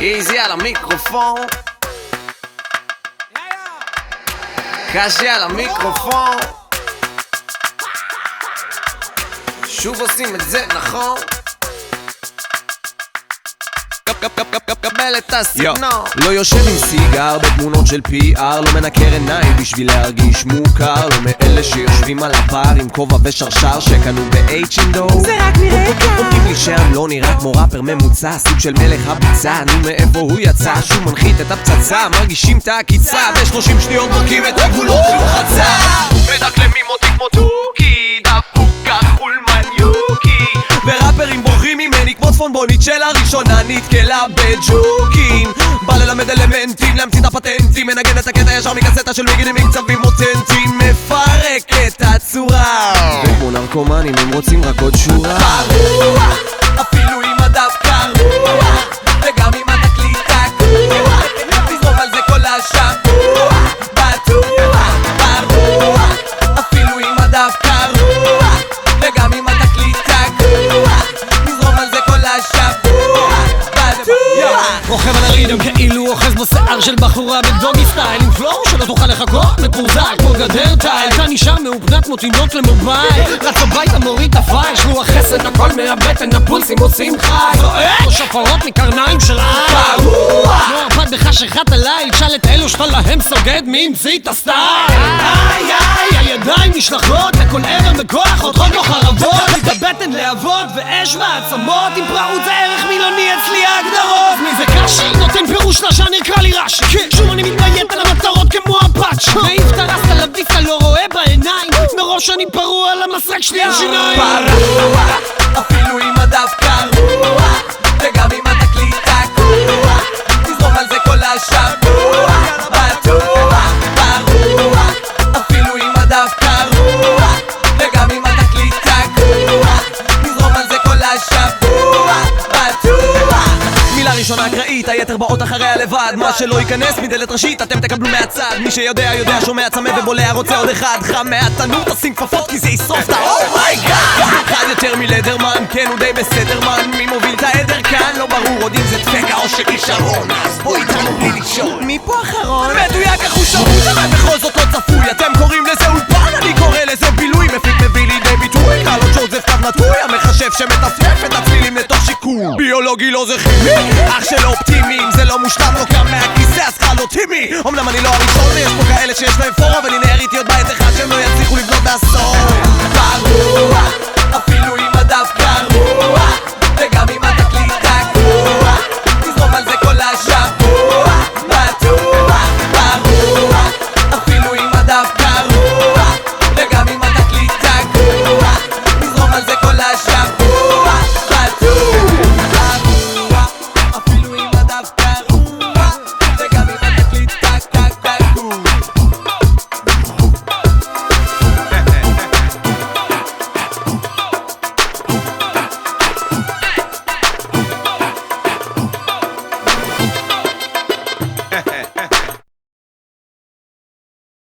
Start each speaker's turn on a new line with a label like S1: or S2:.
S1: איזי על המיקרופון. קשי על המיקרופון. שוב עושים את זה נכון קבל את הסגנון
S2: לא יושב עם סיגר בתמונות של PR לא מנקר עיניים בשביל להרגיש מוכר. לא מאלה שיושבים על הבר עם כובע ושרשר שקנו ב-H&O
S3: זה רק נראה קל.
S2: אומרים לי שם לא נראה כמו ראפר ממוצע סוג של מלך הביצה. נו מאיפה הוא יצא? שהוא מנחית את הפצצה מרגישים את העקיצה. ב-30 שניות בודקים את הגבולות הוא חצה מדקלמים אותי כמו תוכי דפוק כחול מניוקי. וראפרים בורחים ממני כמו צפונבונית של הראשונה נתקלה בג'וקים. בא ללמד אלמנטים, להמציא את הפטנטים. מנגן את הקטע ישר מקסטה של מגינים עם קצבים אותנטיים. מפרק את הצורה. וכמו נרקומנים הם רוצים רק עוד שורה. פרוע,
S4: רוכב על הרידם כאילו אוחז בשיער של בחורה בדוגי סטייל. עם פלואו שלא תוכל לחכות מקורזל כמו גדר תיל. כאן אישה מאופנת כמו תינוק למובייל. רץ הביתה מוריד את הפייל שלוח חסד הכל מהבטן הפולסים עושים חי. זועק כמו שפרות מקרניים של עין כמו ערפד בחשכת הליל תשאל את אלו שאתה להם סוגד מי המציא את הסטייל? איי איי הידיים נשלחות לכל ערב בכוח חותכות לו חרבות. את הבטן להבות ואש בעצמות עם פראות זה ערך מילוני אצלי ההגדרות. מי זה קשי נותן פירוש לשער נקרא לי רש"י שוב אני מתביית על המטרות כמו הפאץ' מעיף את הרסטה לביסה לא רואה בעיניים. מראש אני פרוע על המסרק שלי על שיניים.
S2: פרוע, אפילו עם הדף קרוע וגם עם התקליט מילה ראשונה אקראית, היתר באות אחריה לבד. מה שלא ייכנס מדלת ראשית אתם תקבלו מהצד. מי שיודע יודע שומע צמא ובולע רוצה עוד אחד. חם מהתנור תשים כפפות כי זה ישרוף את האומייגאד אחד יותר מלדרמן כן הוא די בסדר מן מי מוביל את העדר כאן? לא ברור עוד אם זה דפקה או שכישרון אז בואי תנו בלי לשאול מי פה אחרון? מדויק אחושרות אבל בכל זאת לא צפוי. אתם קוראים לזה אולפן אני קורא לזה בילוי. מפיק מביא לידי ביטוי קרלו ג'וזף קו נטוי המחשב שמטפטף את הצלילים לתוך שיקול ביולוגי לא זה כימי. אח של אופטימי זה לא מושלם לא קם מהכיסא אז קרא לו טימי. אמנם אני לא הראשון ויש פה כאלה שיש להם פור אבל הנה הראיתי עוד בית stop, stop.